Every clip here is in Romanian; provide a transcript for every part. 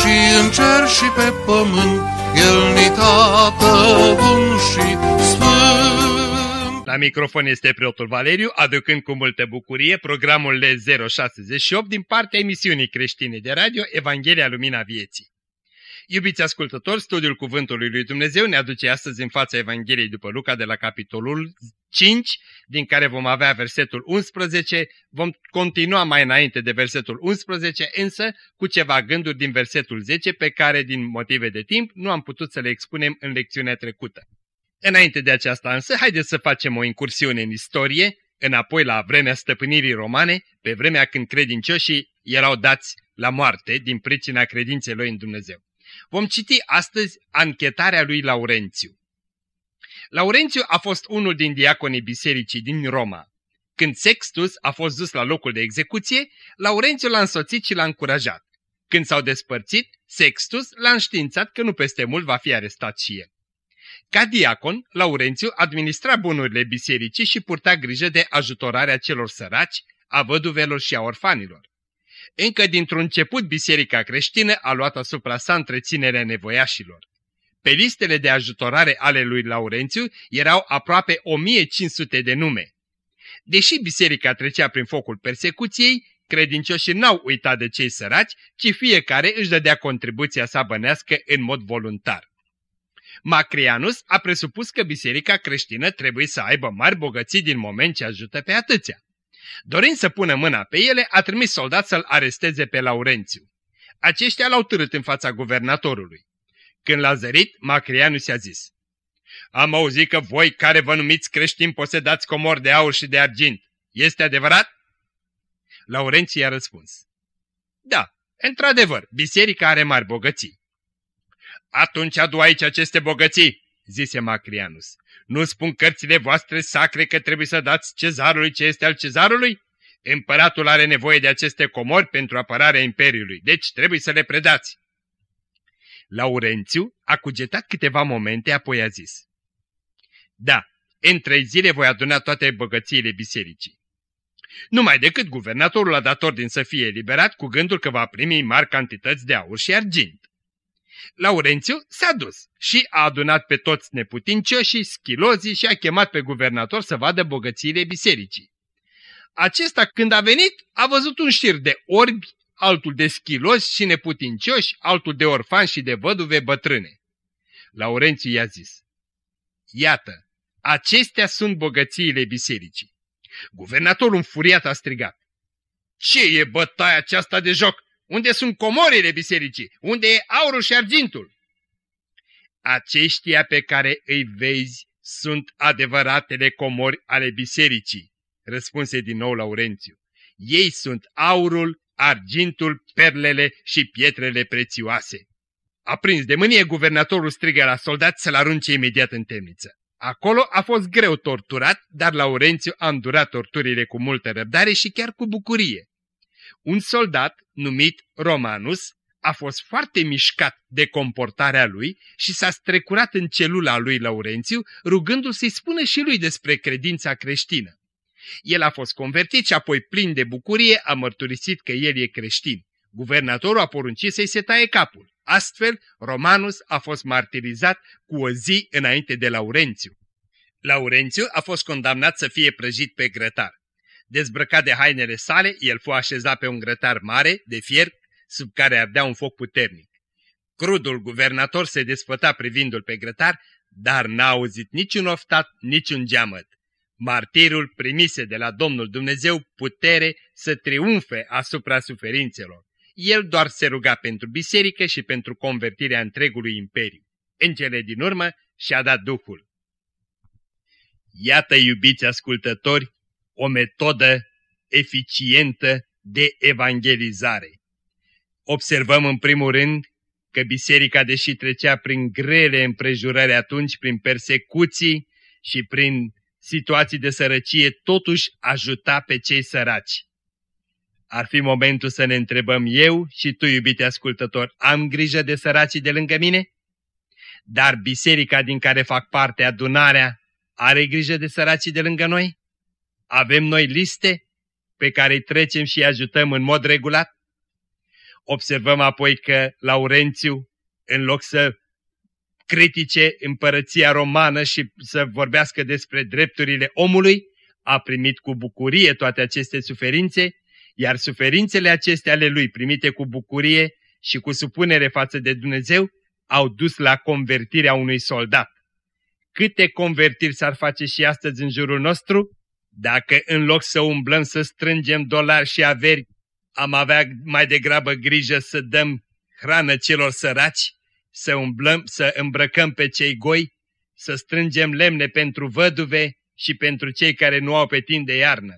și în cer și pe pământ, El ni tată bun și sfânt. La microfon este preotul Valeriu, aducând cu multă bucurie programul L068 din partea emisiunii creștine de radio Evanghelia Lumina Vieții. Iubiți ascultători, studiul Cuvântului lui Dumnezeu ne aduce astăzi în fața Evangheliei după Luca de la capitolul 5, din care vom avea versetul 11, vom continua mai înainte de versetul 11, însă cu ceva gânduri din versetul 10 pe care, din motive de timp, nu am putut să le expunem în lecțiunea trecută. Înainte de aceasta însă, haideți să facem o incursiune în istorie, înapoi la vremea stăpânirii romane, pe vremea când credincioșii erau dați la moarte din pricina credinței lor în Dumnezeu. Vom citi astăzi anchetarea lui Laurențiu. Laurențiu a fost unul din diaconii bisericii din Roma. Când Sextus a fost dus la locul de execuție, Laurențiu l-a însoțit și l-a încurajat. Când s-au despărțit, Sextus l-a înștiințat că nu peste mult va fi arestat și el. Ca diacon, Laurențiu administra bunurile bisericii și purta grijă de ajutorarea celor săraci, a văduvelor și a orfanilor. Încă dintr-un început biserica creștină a luat asupra sa întreținerea nevoiașilor. Pe listele de ajutorare ale lui Laurențiu erau aproape 1500 de nume. Deși biserica trecea prin focul persecuției, credincioșii n-au uitat de cei săraci, ci fiecare își dădea contribuția sa bănească în mod voluntar. Macrianus a presupus că biserica creștină trebuie să aibă mari bogății din moment ce ajută pe atâția. Dorind să pună mâna pe ele, a trimis soldat să-l aresteze pe Laurențiu. Aceștia l-au târât în fața guvernatorului. Când l-a zărit, Macrianus i-a zis, Am auzit că voi care vă numiți creștini posedați comor de aur și de argint. Este adevărat? Laurențiu i-a răspuns, Da, într-adevăr, biserica are mari bogății. Atunci adu aici aceste bogății, zise Macrianus. Nu spun cărțile voastre sacre că trebuie să dați cezarului ce este al cezarului? Împăratul are nevoie de aceste comori pentru apărarea imperiului, deci trebuie să le predați. Laurențiu a cugetat câteva momente, apoi a zis. Da, în trei zile voi aduna toate bogățiile bisericii. Numai decât guvernatorul a dat ordin să fie eliberat cu gândul că va primi mari cantități de aur și argint. Laurențiu s-a dus și a adunat pe toți neputincioșii, schilozii și a chemat pe guvernator să vadă bogățiile bisericii. Acesta când a venit a văzut un șir de orbi, altul de schilozi și neputincioși, altul de orfani și de văduve bătrâne. Laurențiu i-a zis, Iată, acestea sunt bogățiile bisericii. Guvernatorul înfuriat a strigat, Ce e bătaia aceasta de joc? Unde sunt comorile bisericii? Unde e aurul și argintul? Aceștia pe care îi vezi sunt adevăratele comori ale bisericii, răspunse din nou Laurențiu. Ei sunt aurul, argintul, perlele și pietrele prețioase. Aprins de mânie, guvernatorul strigă la soldat să-l arunce imediat în temniță. Acolo a fost greu torturat, dar Laurențiu a îndurat torturile cu multă răbdare și chiar cu bucurie. Un soldat, numit Romanus, a fost foarte mișcat de comportarea lui și s-a strecurat în celula lui Laurențiu, rugându-l să-i spună și lui despre credința creștină. El a fost convertit și apoi plin de bucurie a mărturisit că el e creștin. Guvernatorul a poruncit să-i se taie capul. Astfel, Romanus a fost martirizat cu o zi înainte de Laurențiu. Laurențiu a fost condamnat să fie prăjit pe grătar. Dezbrăcat de hainele sale, el fu așezat pe un grătar mare, de fier, sub care ardea un foc puternic. Crudul guvernator se desfăta privindul pe grătar, dar n-a auzit niciun oftat, niciun geamăt. Martirul primise de la Domnul Dumnezeu putere să triumfe asupra suferințelor. El doar se ruga pentru biserică și pentru convertirea întregului imperiu. În cele din urmă și-a dat Duhul. Iată, iubiți ascultători, o metodă eficientă de evangelizare. Observăm în primul rând că biserica, deși trecea prin grele împrejurări atunci, prin persecuții și prin situații de sărăcie, totuși ajuta pe cei săraci. Ar fi momentul să ne întrebăm eu și tu, iubite ascultător, am grijă de săracii de lângă mine? Dar biserica din care fac parte, adunarea, are grijă de săracii de lângă noi? Avem noi liste pe care îi trecem și îi ajutăm în mod regulat? Observăm apoi că Laurențiu, în loc să critique împărăția romană și să vorbească despre drepturile omului, a primit cu bucurie toate aceste suferințe, iar suferințele acestea ale lui primite cu bucurie și cu supunere față de Dumnezeu au dus la convertirea unui soldat. Câte convertiri s-ar face și astăzi în jurul nostru, dacă în loc să umblăm să strângem dolari și averi, am avea mai degrabă grijă să dăm hrană celor săraci, să umblăm, să îmbrăcăm pe cei goi, să strângem lemne pentru văduve și pentru cei care nu au pe timp de iarnă.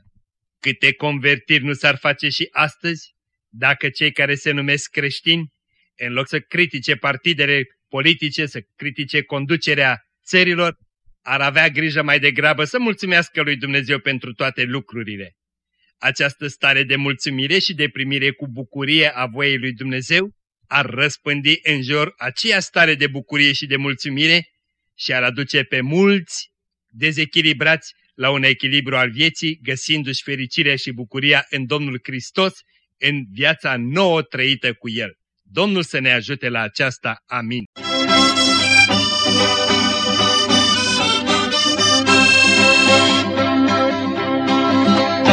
Câte convertiri nu s-ar face și astăzi, dacă cei care se numesc creștini, în loc să critique partidele politice, să critique conducerea țărilor, ar avea grijă mai degrabă să mulțumească lui Dumnezeu pentru toate lucrurile. Această stare de mulțumire și de primire cu bucurie a voiei lui Dumnezeu ar răspândi în jur aceea stare de bucurie și de mulțumire și ar aduce pe mulți dezechilibrați la un echilibru al vieții, găsindu-și fericirea și bucuria în Domnul Hristos, în viața nouă trăită cu El. Domnul să ne ajute la aceasta. Amin.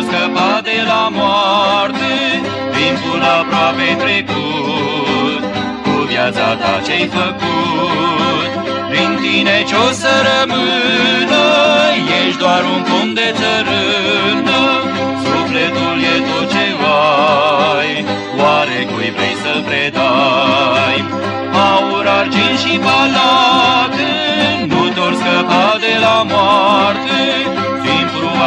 nu tot scăpa de la moarte, timpul aproape trecut, cu viața ta ce-ai făcut. Prin tine ce-o să rămână, ești doar un pom de țărână, sufletul e tot ce ai, oare cui vrei să-l predai? Aur, argint și palate, nu doar scăpa de la moarte, timpul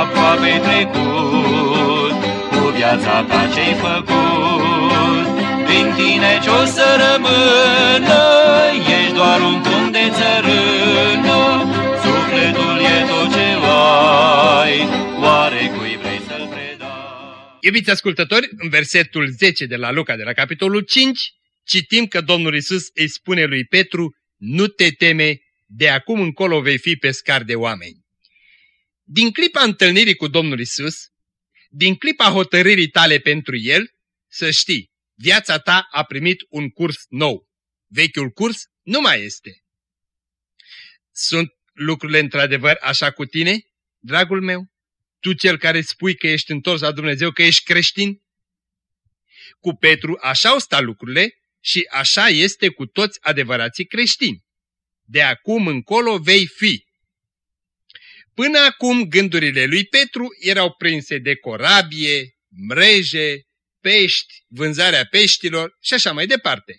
aproape trecut, cu viața ta ce-ai făcut. Prin tine ce-o să rămână, ești doar un pom de țărână, sufletul e tot ce ai, oare cui vrei să-l predai? Iubiți ascultători, în versetul 10 de la Luca, de la capitolul 5, citim că Domnul Isus îi spune lui Petru, nu te teme, de acum încolo vei fi pescar de oameni. Din clipa întâlnirii cu Domnul Isus, din clipa hotărârii tale pentru El, să știi, viața ta a primit un curs nou. Vechiul curs nu mai este. Sunt lucrurile într-adevăr așa cu tine, dragul meu? Tu cel care spui că ești întors la Dumnezeu, că ești creștin? Cu Petru așa au stat lucrurile și așa este cu toți adevărații creștini. De acum încolo vei fi. Până acum gândurile lui Petru erau prinse de corabie, mreje, pești, vânzarea peștilor și așa mai departe.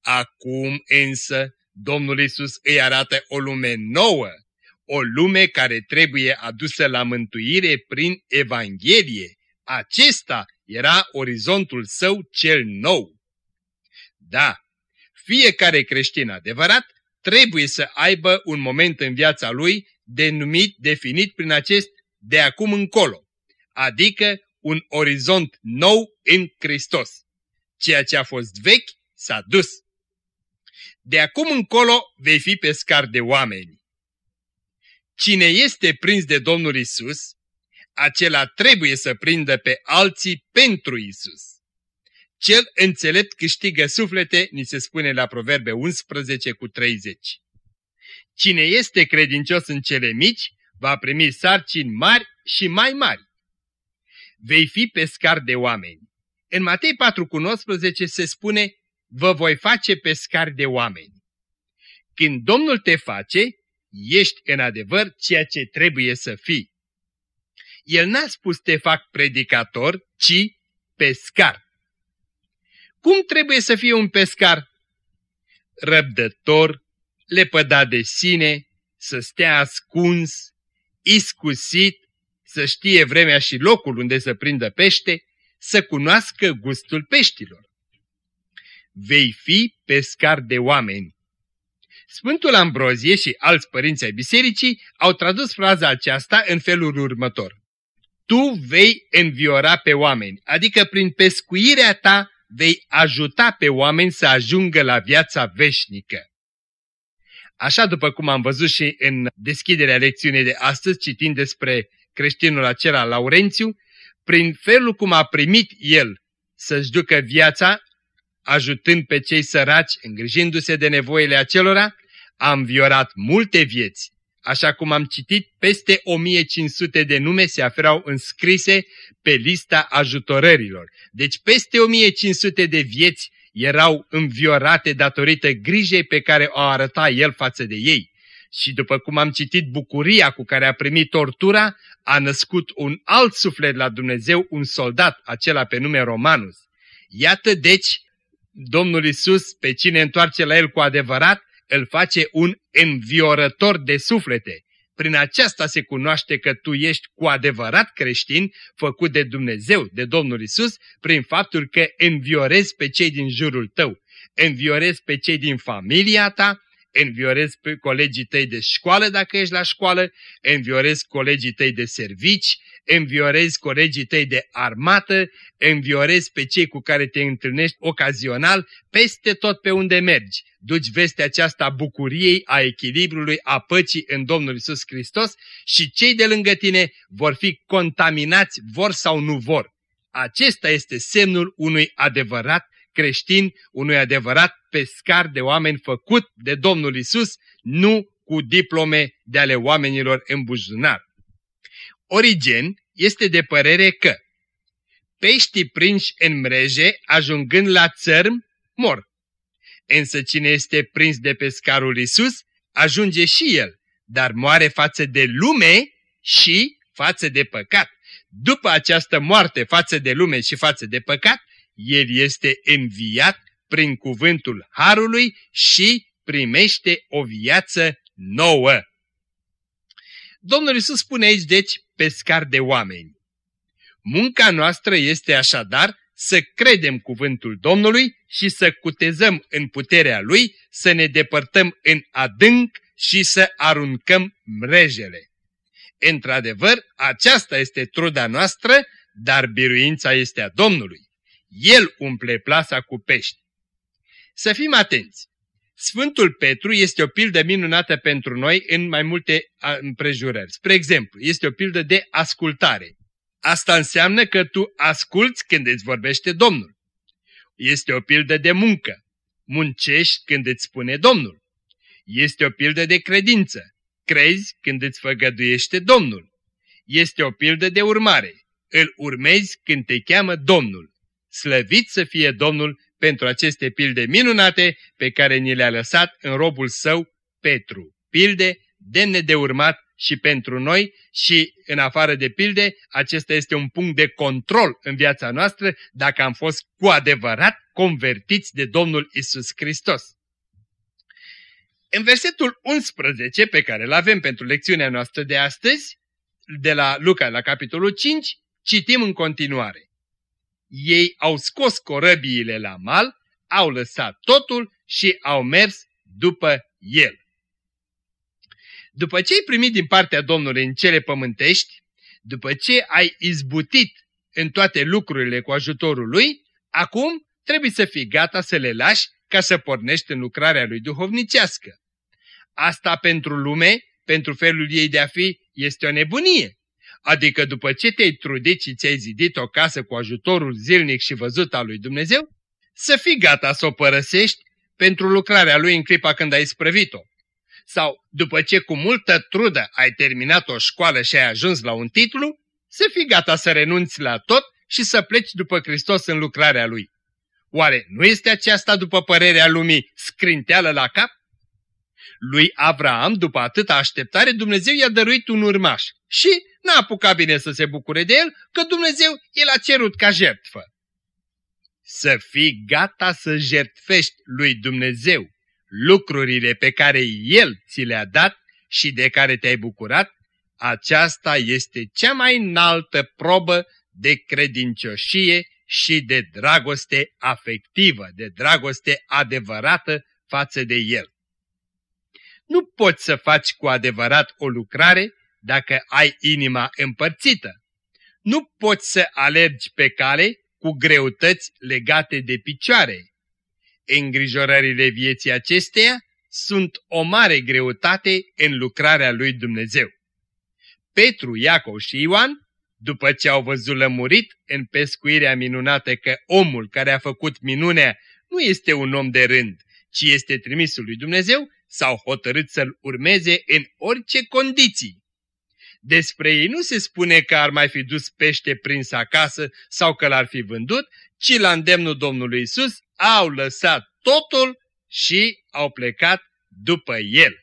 Acum însă Domnul Isus îi arată o lume nouă, o lume care trebuie adusă la mântuire prin Evanghelie. Acesta era orizontul său cel nou. Da, fiecare creștin adevărat trebuie să aibă un moment în viața lui denumit, definit prin acest de acum încolo, adică un orizont nou în Hristos. Ceea ce a fost vechi s-a dus. De acum încolo vei fi pescar de oameni. Cine este prins de Domnul Isus, acela trebuie să prindă pe alții pentru Isus. Cel înțelept câștigă suflete, ni se spune la Proverbe 11 cu 30. Cine este credincios în cele mici, va primi sarcini mari și mai mari. Vei fi pescar de oameni. În Matei 4 cu 19 se spune, vă voi face pescari de oameni. Când Domnul te face, ești în adevăr ceea ce trebuie să fii. El n-a spus te fac predicator, ci pescar. Cum trebuie să fie un pescar? Răbdător, lepădat de sine, să stea ascuns, iscusit, să știe vremea și locul unde să prindă pește, să cunoască gustul peștilor. Vei fi pescar de oameni. Sfântul Ambrozie și alți părinți ai bisericii au tradus fraza aceasta în felul următor. Tu vei înviora pe oameni, adică prin pescuirea ta vei ajuta pe oameni să ajungă la viața veșnică. Așa după cum am văzut și în deschiderea lecțiunii de astăzi, citind despre creștinul acela Laurențiu, prin felul cum a primit el să-și ducă viața, ajutând pe cei săraci, îngrijindu-se de nevoile acelora, a înviorat multe vieți. Așa cum am citit, peste 1500 de nume se aflau înscrise pe lista ajutorărilor. Deci peste 1500 de vieți erau înviorate datorită grijei pe care o arăta el față de ei. Și după cum am citit bucuria cu care a primit tortura, a născut un alt suflet la Dumnezeu, un soldat, acela pe nume Romanus. Iată deci, Domnul Isus, pe cine întoarce la el cu adevărat, îl face un înviorător de suflete. Prin aceasta se cunoaște că tu ești cu adevărat creștin, făcut de Dumnezeu, de Domnul Isus, prin faptul că înviorezi pe cei din jurul tău, înviorezi pe cei din familia ta, înviorezi pe colegii tăi de școală dacă ești la școală, înviorezi colegii tăi de servici, înviorezi colegii tăi de armată, înviorezi pe cei cu care te întâlnești ocazional, peste tot pe unde mergi. Duci vestea aceasta a bucuriei, a echilibrului, a păcii în Domnul Isus Hristos și cei de lângă tine vor fi contaminați, vor sau nu vor. Acesta este semnul unui adevărat creștin, unui adevărat pescar de oameni făcut de Domnul Isus, nu cu diplome de ale oamenilor în buzunar. Origen este de părere că peștii prinși în mreje, ajungând la țărm, mor. Însă cine este prins de pescarul Isus, ajunge și el, dar moare față de lume și față de păcat. După această moarte față de lume și față de păcat, el este înviat prin cuvântul Harului și primește o viață nouă. Domnul Iisus spune aici, deci, pescar de oameni. Munca noastră este așadar să credem cuvântul Domnului și să cutezăm în puterea Lui, să ne depărtăm în adânc și să aruncăm mrejele. Într-adevăr, aceasta este truda noastră, dar biruința este a Domnului. El umple plasa cu pești. Să fim atenți! Sfântul Petru este o pildă minunată pentru noi în mai multe împrejurări. Spre exemplu, este o pildă de ascultare. Asta înseamnă că tu asculți când îți vorbește Domnul. Este o pildă de muncă. Muncești când îți spune Domnul. Este o pildă de credință. Crezi când îți făgăduiește Domnul. Este o pildă de urmare. Îl urmezi când te cheamă Domnul. Slăvit să fie Domnul pentru aceste pilde minunate pe care ni le-a lăsat în robul său Petru. Pilde demne de urmat și pentru noi și în afară de pilde, acesta este un punct de control în viața noastră dacă am fost cu adevărat convertiți de Domnul Isus Hristos. În versetul 11 pe care îl avem pentru lecțiunea noastră de astăzi, de la Luca la capitolul 5, citim în continuare. Ei au scos corăbiile la mal, au lăsat totul și au mers după el. După ce ai primit din partea Domnului în cele pământești, după ce ai izbutit în toate lucrurile cu ajutorul Lui, acum trebuie să fii gata să le lași ca să pornești în lucrarea Lui duhovnicească. Asta pentru lume, pentru felul ei de a fi, este o nebunie. Adică după ce te-ai trudit și ți-ai zidit o casă cu ajutorul zilnic și văzut al lui Dumnezeu, să fii gata să o părăsești pentru lucrarea lui în clipa când ai sprăvit-o. Sau, după ce cu multă trudă ai terminat o școală și ai ajuns la un titlu, să fii gata să renunți la tot și să pleci după Hristos în lucrarea lui. Oare nu este aceasta, după părerea lumii, scrinteală la cap? Lui Abraham, după atâta așteptare, Dumnezeu i-a dăruit un urmaș și n-a apucat bine să se bucure de el, că Dumnezeu el a cerut ca jertfă. Să fii gata să jertfești lui Dumnezeu lucrurile pe care El ți le-a dat și de care te-ai bucurat, aceasta este cea mai înaltă probă de credincioșie și de dragoste afectivă, de dragoste adevărată față de El. Nu poți să faci cu adevărat o lucrare dacă ai inima împărțită. Nu poți să alergi pe cale cu greutăți legate de picioare. Îngrijorările vieții acesteia sunt o mare greutate în lucrarea lui Dumnezeu. Petru, Iacov și Ioan, după ce au văzut lămurit în pescuirea minunată că omul care a făcut minunea nu este un om de rând, ci este trimisul lui Dumnezeu, s-au hotărât să-l urmeze în orice condiții. Despre ei nu se spune că ar mai fi dus pește prins acasă sau că l-ar fi vândut, ci la îndemnul Domnului Isus au lăsat totul și au plecat după el.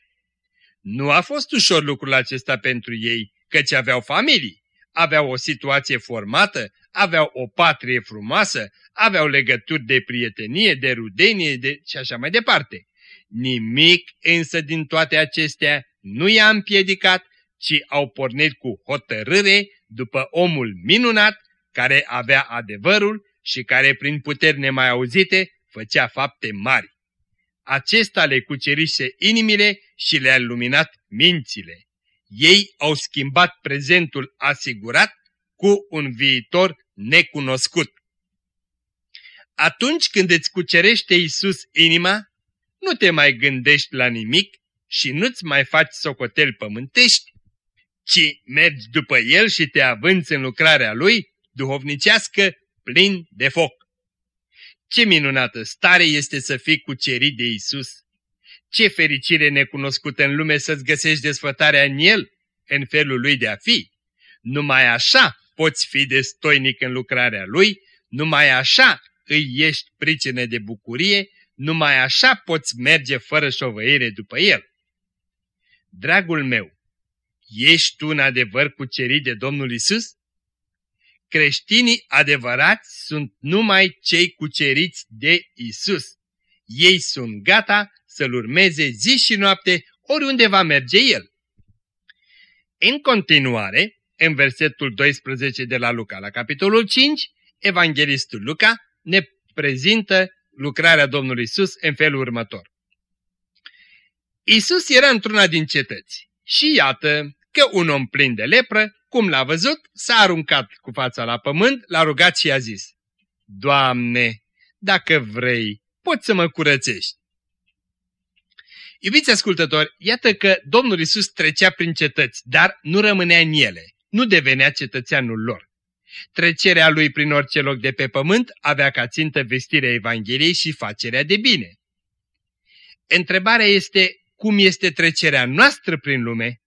Nu a fost ușor lucrul acesta pentru ei, căci aveau familii, aveau o situație formată, aveau o patrie frumoasă, aveau legături de prietenie, de rudenie de... și așa mai departe. Nimic însă din toate acestea nu i-a împiedicat, ci au pornit cu hotărâre după omul minunat care avea adevărul și care prin puteri nemai auzite făcea fapte mari. Acesta le cucerise inimile și le-a luminat mințile. Ei au schimbat prezentul asigurat cu un viitor necunoscut. Atunci când îți cucerește Iisus inima, nu te mai gândești la nimic și nu-ți mai faci socoteli pământești, ci mergi după El și te avânți în lucrarea Lui, duhovnicească, plin de foc. Ce minunată stare este să fii cucerit de Isus! Ce fericire necunoscută în lume să-ți găsești desfătarea în El, în felul Lui de a fi! Numai așa poți fi destoinic în lucrarea Lui, numai așa îi ești pricină de bucurie, numai așa poți merge fără șovăire după El. Dragul meu, ești tu în adevăr cucerit de Domnul Isus? Creștinii adevărați sunt numai cei cuceriți de Isus. Ei sunt gata să-L urmeze zi și noapte oriunde va merge El. În continuare, în versetul 12 de la Luca, la capitolul 5, evanghelistul Luca ne prezintă lucrarea Domnului Isus în felul următor. Isus era într-una din cetăți și iată că un om plin de lepră cum l-a văzut, s-a aruncat cu fața la pământ, l-a rugat și a zis, Doamne, dacă vrei, poți să mă curățești. Iubiți ascultători, iată că Domnul Isus trecea prin cetăți, dar nu rămânea în ele, nu devenea cetățeanul lor. Trecerea lui prin orice loc de pe pământ avea ca țintă vestirea Evangheliei și facerea de bine. Întrebarea este, cum este trecerea noastră prin lume?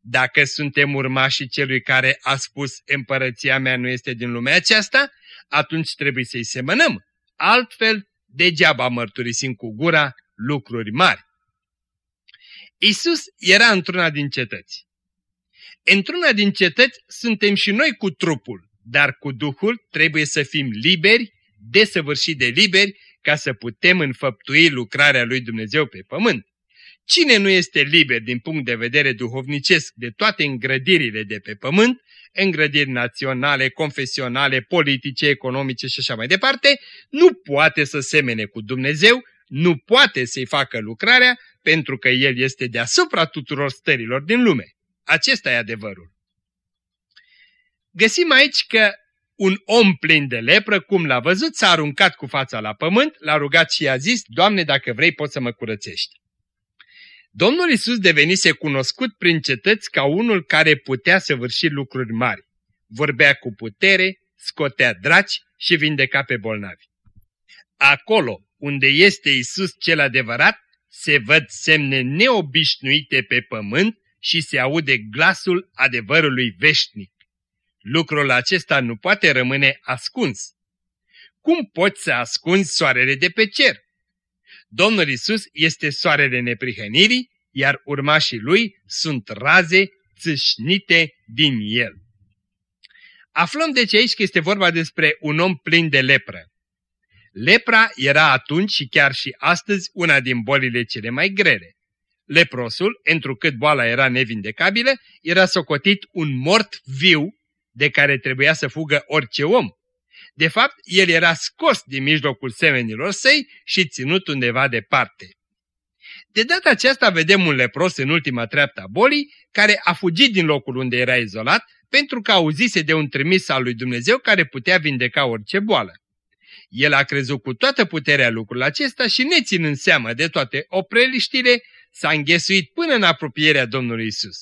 Dacă suntem urmașii celui care a spus împărăția mea nu este din lumea aceasta, atunci trebuie să-i semănăm. Altfel, degeaba mărturisim cu gura lucruri mari. Isus era într-una din cetăți. Într-una din cetăți suntem și noi cu trupul, dar cu Duhul trebuie să fim liberi, desăvârșit de liberi, ca să putem înfăptui lucrarea lui Dumnezeu pe pământ. Cine nu este liber din punct de vedere duhovnicesc de toate îngrădirile de pe pământ, îngrădiri naționale, confesionale, politice, economice și așa mai departe, nu poate să semene cu Dumnezeu, nu poate să-i facă lucrarea, pentru că El este deasupra tuturor stărilor din lume. Acesta e adevărul. Găsim aici că un om plin de lepră, cum l-a văzut, s-a aruncat cu fața la pământ, l-a rugat și i-a zis, Doamne, dacă vrei, poți să mă curățești. Domnul Isus devenise cunoscut prin cetăți ca unul care putea săvârși lucruri mari. Vorbea cu putere, scotea draci și vindeca pe bolnavi. Acolo unde este Isus cel adevărat, se văd semne neobișnuite pe pământ și se aude glasul adevărului veșnic. Lucrul acesta nu poate rămâne ascuns. cum poți să ascunzi soarele de pe cer? Domnul Isus este soarele neprihănirii, iar urmașii lui sunt raze țâșnite din el. Aflăm deci aici că este vorba despre un om plin de lepră. Lepra era atunci și chiar și astăzi una din bolile cele mai grele. Leprosul, întrucât boala era nevindecabilă, era socotit un mort viu de care trebuia să fugă orice om. De fapt, el era scos din mijlocul semenilor săi și ținut undeva departe. De data aceasta vedem un lepros în ultima treaptă a bolii, care a fugit din locul unde era izolat, pentru că auzise de un trimis al lui Dumnezeu care putea vindeca orice boală. El a crezut cu toată puterea lucrul acesta și neținând seama de toate opreliștile, s-a înghesuit până în apropierea Domnului Isus.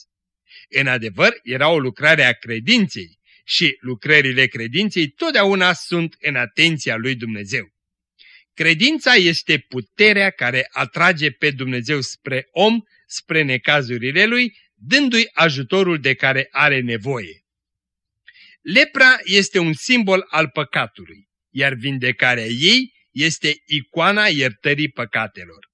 În adevăr, era o lucrare a credinței și lucrările credinței totdeauna sunt în atenția lui Dumnezeu. Credința este puterea care atrage pe Dumnezeu spre om, spre necazurile lui, dându-i ajutorul de care are nevoie. Lepra este un simbol al păcatului, iar vindecarea ei este icoana iertării păcatelor.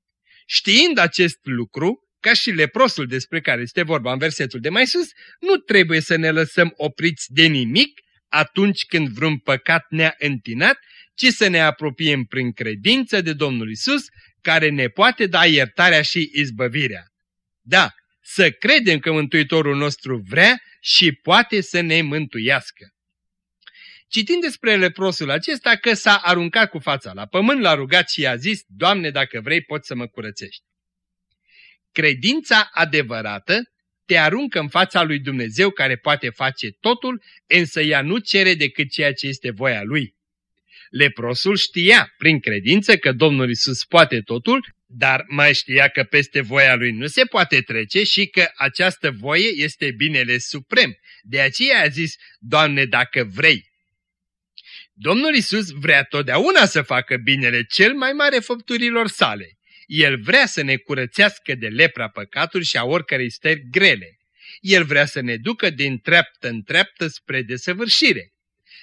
Știind acest lucru, ca și leprosul despre care este vorba în versetul de mai sus, nu trebuie să ne lăsăm opriți de nimic atunci când vreun păcat ne-a întinat, ci să ne apropiem prin credință de Domnul Isus, care ne poate da iertarea și izbăvirea. Da, să credem că Mântuitorul nostru vrea și poate să ne mântuiască. Citind despre leprosul acesta că s-a aruncat cu fața la pământ, l-a rugat și i-a zis, Doamne, dacă vrei, poți să mă curățești. Credința adevărată te aruncă în fața lui Dumnezeu care poate face totul, însă ea nu cere decât ceea ce este voia lui. Leprosul știa prin credință că Domnul Isus poate totul, dar mai știa că peste voia lui nu se poate trece și că această voie este binele suprem. De aceea a zis, Doamne, dacă vrei. Domnul Isus vrea totdeauna să facă binele cel mai mare făpturilor sale. El vrea să ne curățească de lepra păcatului și a oricărei stări grele. El vrea să ne ducă din treaptă în treaptă spre desăvârșire.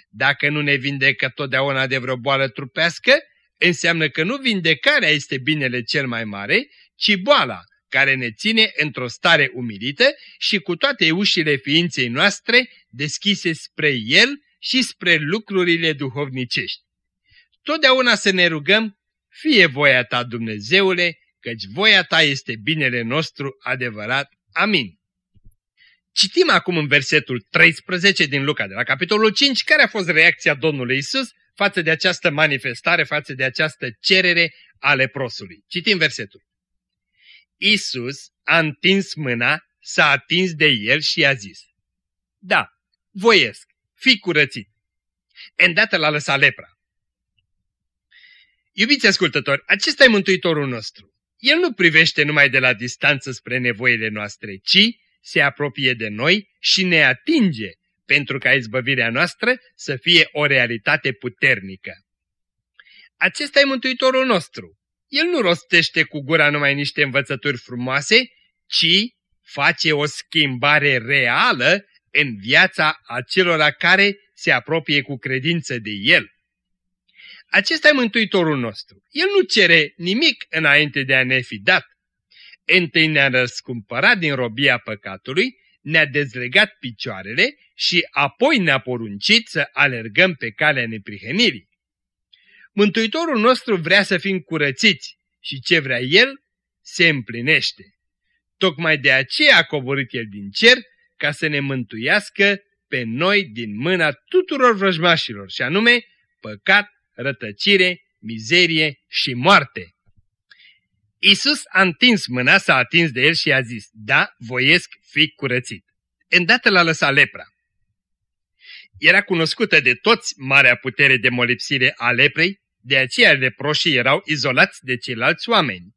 Dacă nu ne vindecă totdeauna de vreo boală trupească, înseamnă că nu vindecarea este binele cel mai mare, ci boala, care ne ține într-o stare umilită și cu toate ușile ființei noastre deschise spre El și spre lucrurile duhovnicești. Totdeauna să ne rugăm fie voia ta, Dumnezeule, căci voia ta este binele nostru adevărat. Amin. Citim acum în versetul 13 din Luca de la capitolul 5 care a fost reacția Domnului Isus față de această manifestare, față de această cerere a leprosului. Citim versetul. Isus a întins mâna, s-a atins de el și i-a zis, Da, voiesc, fi curățit. Îndată l-a lăsat lepra. Iubiți ascultători, acesta e Mântuitorul nostru. El nu privește numai de la distanță spre nevoile noastre, ci se apropie de noi și ne atinge pentru ca izbăvirea noastră să fie o realitate puternică. Acesta e Mântuitorul nostru. El nu rostește cu gura numai niște învățături frumoase, ci face o schimbare reală în viața acelora care se apropie cu credință de El. Acesta e Mântuitorul nostru. El nu cere nimic înainte de a ne fi dat. Întâi ne-a răscumpărat din robia păcatului, ne-a dezlegat picioarele și apoi ne-a poruncit să alergăm pe calea neprihănirii. Mântuitorul nostru vrea să fim curățiți și ce vrea El se împlinește. Tocmai de aceea a coborât El din cer ca să ne mântuiască pe noi din mâna tuturor vrăjmașilor, și anume păcat, rătăcire, mizerie și moarte. Isus a întins mâna, s-a atins de el și a zis, da, voiesc fi curățit. Îndată l-a lăsat lepra. Era cunoscută de toți marea putere de molipsire a leprei, de aceea leproșii erau izolați de ceilalți oameni.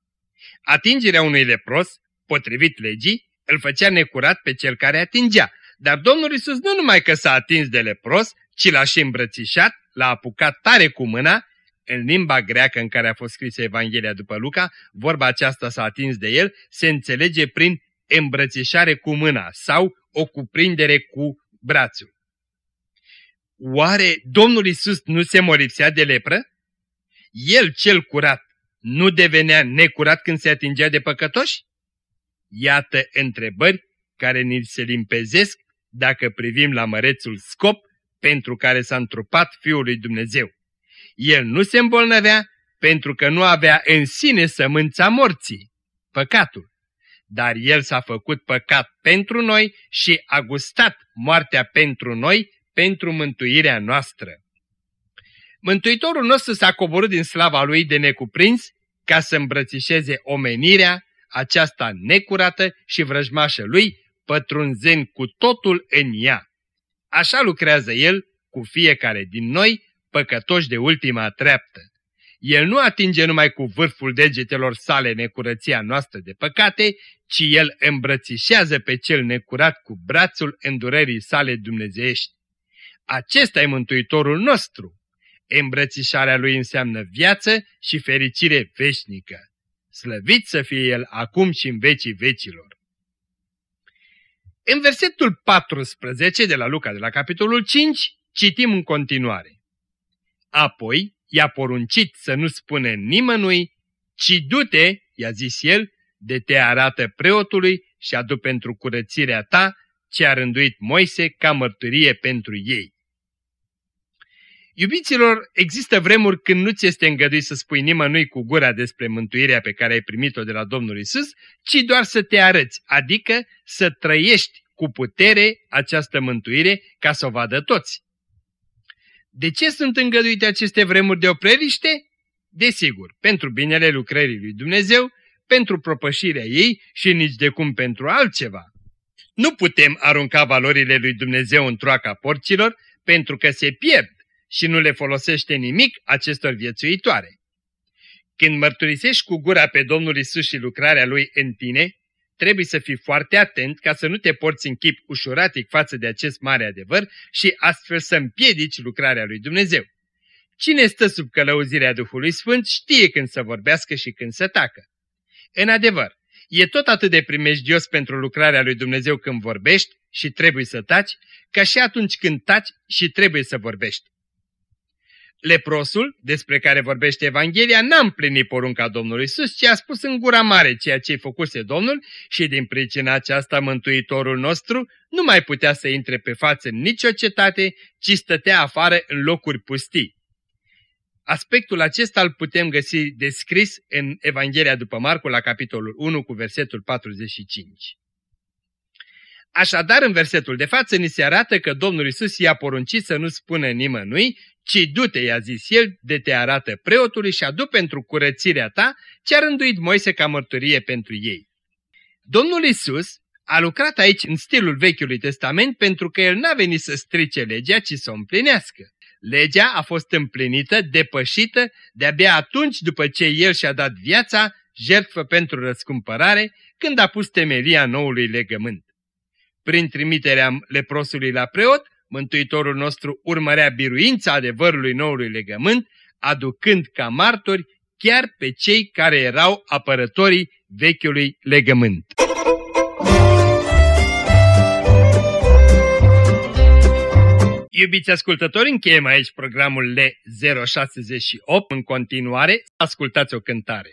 Atingerea unui lepros, potrivit legii, îl făcea necurat pe cel care atingea, dar Domnul Isus nu numai că s-a atins de lepros, ci l-a și îmbrățișat l-a apucat tare cu mâna, în limba greacă în care a fost scrisă Evanghelia după Luca, vorba aceasta s-a atins de el, se înțelege prin îmbrățișare cu mâna sau o cuprindere cu brațul. Oare Domnul Isus nu se molipsea de lepră? El cel curat nu devenea necurat când se atingea de păcătoși? Iată întrebări care ni se limpezesc dacă privim la mărețul scop pentru care s-a întrupat Fiul lui Dumnezeu. El nu se îmbolnăvea pentru că nu avea în sine sămânța morții, păcatul. Dar El s-a făcut păcat pentru noi și a gustat moartea pentru noi, pentru mântuirea noastră. Mântuitorul nostru s-a coborât din slava Lui de necuprins ca să îmbrățișeze omenirea, aceasta necurată și vrăjmașă Lui, pătrunzând cu totul în ea. Așa lucrează El cu fiecare din noi, păcătoși de ultima treaptă. El nu atinge numai cu vârful degetelor sale necurăția noastră de păcate, ci El îmbrățișează pe cel necurat cu brațul îndurării sale dumnezeiești. Acesta e Mântuitorul nostru. Îmbrățișarea Lui înseamnă viață și fericire veșnică. Slăvit să fie El acum și în vecii vecilor. În versetul 14 de la Luca de la capitolul 5 citim în continuare. Apoi i-a poruncit să nu spune nimănui, ci du-te, i-a zis el, de te arată preotului și adu pentru curățirea ta ce a rânduit Moise ca mărturie pentru ei. Iubiților, există vremuri când nu ți este îngăduit să spui nimănui cu gura despre mântuirea pe care ai primit-o de la Domnul Isus, ci doar să te arăți, adică să trăiești cu putere această mântuire ca să o vadă toți. De ce sunt îngăduite aceste vremuri de opreliște? Desigur, pentru binele lucrării lui Dumnezeu, pentru propășirea ei și nici de cum pentru altceva. Nu putem arunca valorile lui Dumnezeu în troaca porcilor pentru că se pierd și nu le folosește nimic acestor viețuitoare. Când mărturisești cu gura pe Domnul Isus și lucrarea Lui în tine, trebuie să fii foarte atent ca să nu te porți în chip ușuratic față de acest mare adevăr și astfel să împiedici lucrarea lui Dumnezeu. Cine stă sub călăuzirea Duhului Sfânt știe când să vorbească și când să tacă. În adevăr, e tot atât de primejdios pentru lucrarea lui Dumnezeu când vorbești și trebuie să taci, ca și atunci când taci și trebuie să vorbești. Leprosul, despre care vorbește Evanghelia, n-a împlinit porunca Domnului Iisus, ci a spus în gura mare ceea ce-i făcuse Domnul și din pricina aceasta Mântuitorul nostru nu mai putea să intre pe față în nicio cetate, ci stătea afară în locuri pustii. Aspectul acesta îl putem găsi descris în Evanghelia după Marcu la capitolul 1 cu versetul 45. Așadar, în versetul de față, ni se arată că Domnul Isus i-a poruncit să nu spună nimănui, ci du-te, i-a zis el, de te arată preotului și adu pentru curățirea ta ce a rânduit Moise ca mărturie pentru ei. Domnul Isus a lucrat aici în stilul Vechiului Testament pentru că el n-a venit să strice legea, ci să o împlinească. Legea a fost împlinită, depășită, de-abia atunci după ce el și-a dat viața, jertfă pentru răscumpărare, când a pus temelia noului legământ. Prin trimiterea leprosului la preot, Mântuitorul nostru urmărea biruința adevărului noului legământ, aducând ca martori chiar pe cei care erau apărătorii vechiului legământ. Iubiți ascultători, încheiem aici programul L068. În continuare, ascultați o cântare.